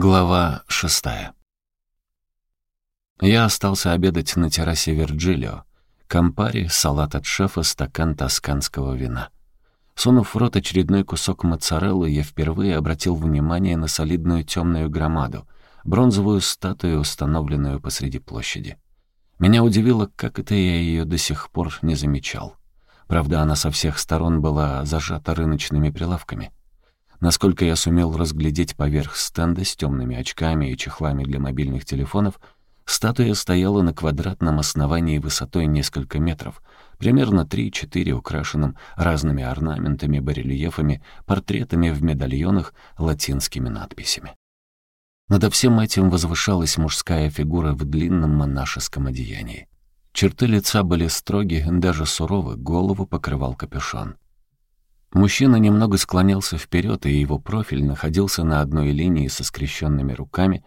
Глава шестая. Я остался обедать на террасе Вирджилио. Кампари, салат от шефа, стакан тосканского вина. Сунув в рот очередной кусок моцареллы, я впервые обратил внимание на солидную темную громаду, бронзовую статую, установленную посреди площади. Меня удивило, как это я ее до сих пор не замечал. Правда, она со всех сторон была зажата рыночными прилавками — Насколько я сумел разглядеть поверх стенда с темными очками и чехлами для мобильных телефонов, статуя стояла на квадратном основании высотой несколько метров, примерно 3-4 украшенным разными орнаментами, барельефами, портретами в медальонах, латинскими надписями. Над всем этим возвышалась мужская фигура в длинном монашеском одеянии. Черты лица были строги, даже суровы, голову покрывал капюшон. Мужчина немного склонялся вперед, и его профиль находился на одной линии со скрещенными руками,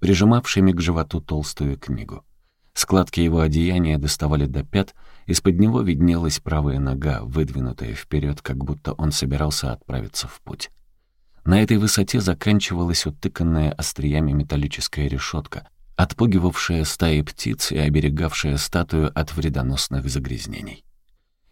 прижимавшими к животу толстую книгу. Складки его одеяния доставали до пят, из-под него виднелась правая нога, выдвинутая вперед, как будто он собирался отправиться в путь. На этой высоте заканчивалась утыканная остриями металлическая решетка, отпугивавшая стаи птиц и оберегавшая статую от вредоносных загрязнений.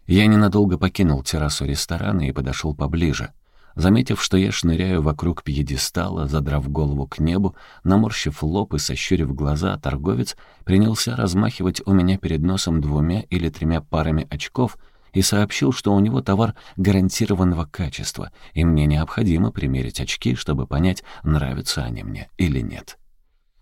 Я ненадолго покинул террасу ресторана и подошел поближе. Заметив, что я шныряю вокруг пьедестала, задрав голову к небу, наморщив лоб и сощурив глаза, торговец принялся размахивать у меня перед носом двумя или тремя парами очков и сообщил, что у него товар гарантированного качества, и мне необходимо примерить очки, чтобы понять, нравятся они мне или нет.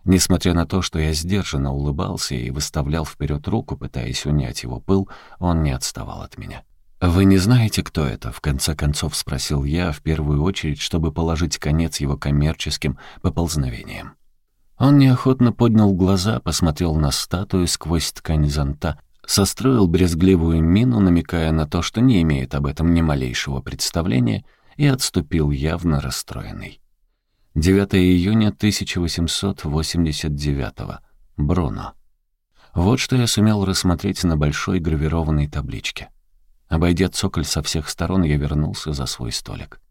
Несмотря на то, что я сдержанно улыбался и выставлял вперед руку, пытаясь унять его пыл, он не отставал от меня. «Вы не знаете, кто это?» — в конце концов спросил я, в первую очередь, чтобы положить конец его коммерческим поползновениям. Он неохотно поднял глаза, посмотрел на статую сквозь ткань зонта, состроил брезгливую мину, намекая на то, что не имеет об этом ни малейшего представления, и отступил явно расстроенный. 9 июня 1889 Бруно. Вот что я сумел рассмотреть на большой гравированной табличке. Обойдя цоколь со всех сторон, я вернулся за свой столик.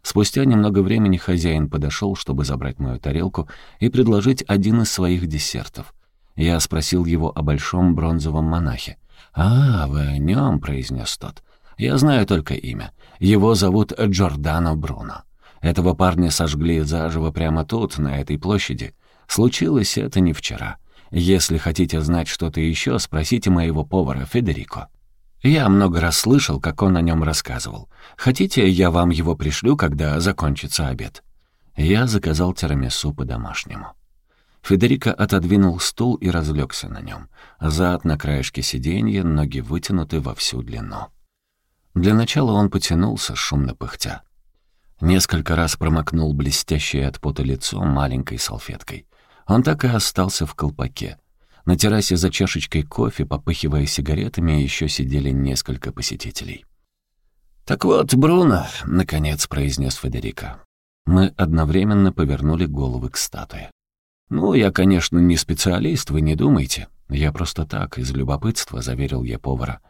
Спустя немного времени хозяин подошел, чтобы забрать мою тарелку и предложить один из своих десертов. Я спросил его о большом бронзовом монахе. «А, вы о нем», — произнес тот. «Я знаю только имя. Его зовут Джордано Бруно». Этого парня сожгли заживо прямо тут, на этой площади. Случилось это не вчера. Если хотите знать что-то еще, спросите моего повара Федерико. Я много раз слышал, как он о нем рассказывал. Хотите, я вам его пришлю, когда закончится обед?» Я заказал тирамису по-домашнему. Федерико отодвинул стул и разлегся на нем. Зад на краешке сиденья, ноги вытянуты во всю длину. Для начала он потянулся, шумно пыхтя. Несколько раз промокнул блестящее от пота лицо маленькой салфеткой. Он так и остался в колпаке. На террасе за чашечкой кофе, попыхивая сигаретами, еще сидели несколько посетителей. «Так вот, Бруно», — наконец произнес Федерико. Мы одновременно повернули головы к статуе. «Ну, я, конечно, не специалист, вы не думайте. Я просто так, из любопытства», — заверил я повара.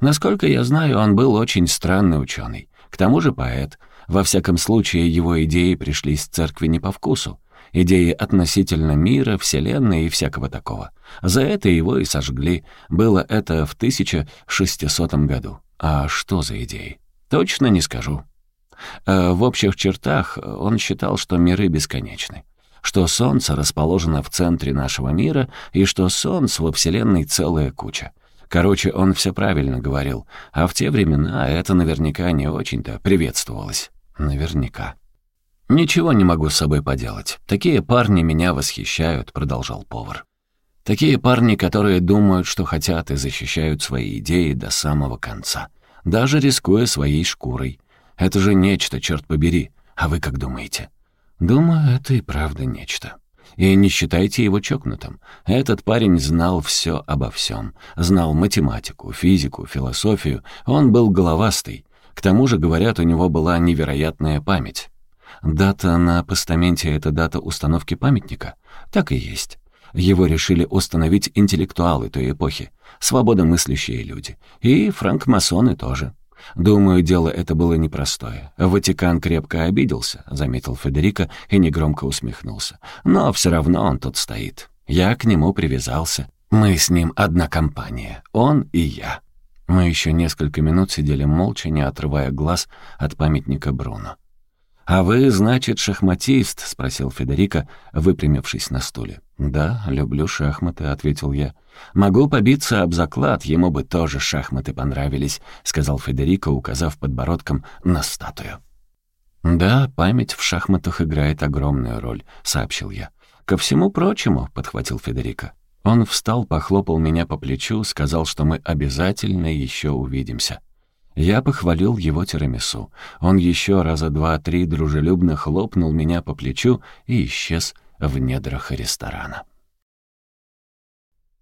«Насколько я знаю, он был очень странный ученый. К тому же поэт — во всяком случае, его идеи пришли из церкви не по вкусу. Идеи относительно мира, вселенной и всякого такого. За это его и сожгли. Было это в 1600 году. А что за идеи? Точно не скажу. Э, в общих чертах он считал, что миры бесконечны что Солнце расположено в центре нашего мира и что Солнц во Вселенной целая куча. Короче, он все правильно говорил, а в те времена это наверняка не очень-то приветствовалось. Наверняка. «Ничего не могу с собой поделать. Такие парни меня восхищают», — продолжал повар. «Такие парни, которые думают, что хотят и защищают свои идеи до самого конца, даже рискуя своей шкурой. Это же нечто, черт побери. А вы как думаете?» «Думаю, это и правда нечто. И не считайте его чокнутым. Этот парень знал все обо всем. Знал математику, физику, философию. Он был головастый. К тому же, говорят, у него была невероятная память. Дата на постаменте — это дата установки памятника? Так и есть. Его решили установить интеллектуалы той эпохи, свободомыслящие люди. И франкмасоны тоже. Думаю, дело это было непростое. Ватикан крепко обиделся, заметил Федерико и негромко усмехнулся. Но все равно он тут стоит. Я к нему привязался. Мы с ним одна компания, он и я. Мы еще несколько минут сидели молча, не отрывая глаз от памятника Бруно. «А вы, значит, шахматист?» — спросил Федерико, выпрямившись на стуле. «Да, люблю шахматы», — ответил я. «Могу побиться об заклад, ему бы тоже шахматы понравились», — сказал Федерико, указав подбородком на статую. «Да, память в шахматах играет огромную роль», — сообщил я. «Ко всему прочему», — подхватил Федерико. Он встал, похлопал меня по плечу, сказал, что мы обязательно еще увидимся. Я похвалил его тирамису. Он еще раза два-три дружелюбно хлопнул меня по плечу и исчез в недрах ресторана.